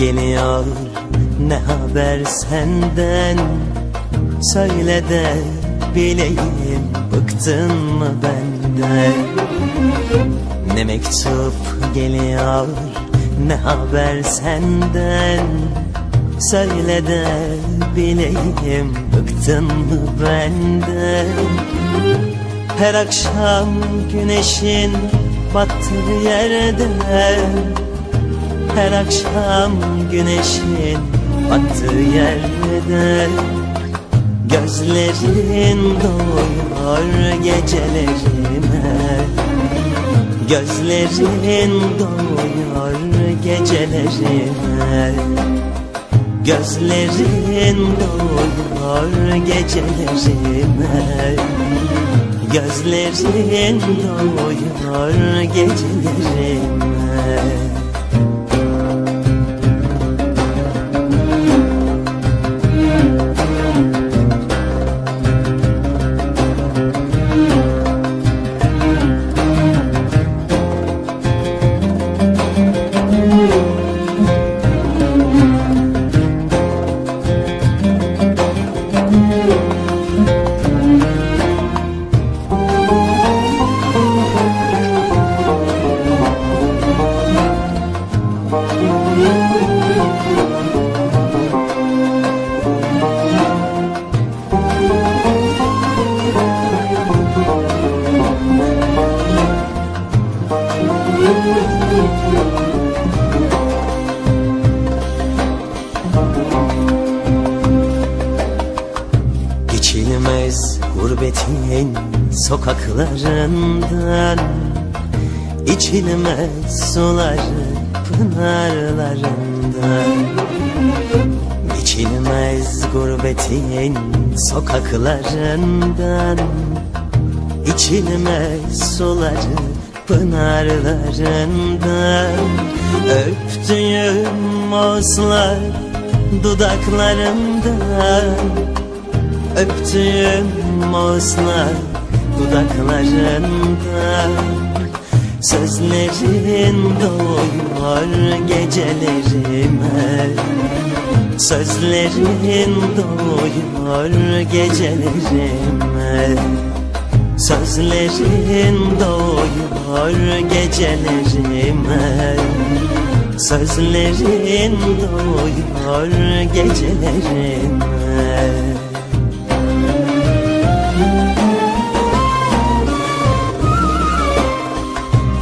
geliyor. Ne haber senden? Söyle de bileyim bıktın mı benden? Ne mektup geliyor ne haber senden? Söyle de bileyim bıktın mı benden? Her akşam güneşin battığı yerde her akşam güneşin battığı yerde Gözlerin doyuyor gecelerime. Gözlerin doyuyor gecelerime. Gözlerin doyuyor gecelerime. Gözlerin doyuyor gecelerime Geçilmez gurbetin sokaklarından İçilmez suları pınarlarından. Geçilmez gurbetin sokaklarından İçilmez suları pınarlarından Öptüğüm moslar dudaklarımdan Öptüğüm moslar dudaklarından Sözlerin doyuyor gecelerime Sözlerin doyuyor gecelerime Sözlerin doyuyor gecelerime Sözlerin doyuyor gecelerime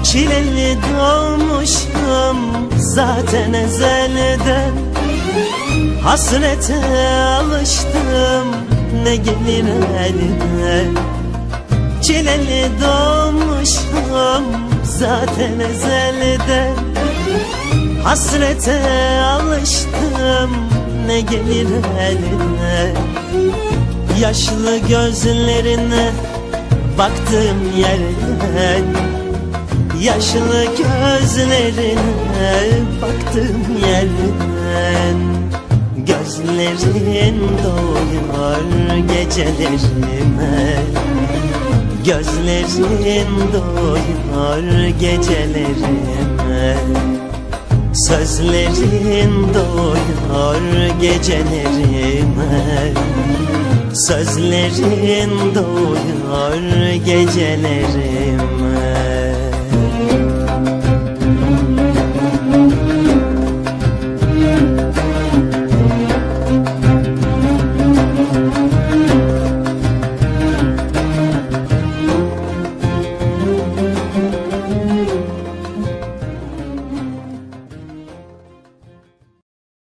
Çileli doğmuşum zaten ezelden. Hasrete alıştım ne gelir eline Çileli doğmuşum zaten ezelden Hasrete alıştım ne gelir eline? Yaşlı gözlerine baktığım yerden. Yaşlı gözlerine baktığım yerden. Gözlerin doyuyor gecelerime Gözlerin doyuyor gecelerime Sözlerin doyuyor gecelerime Sözlerin doyuyor gecelerime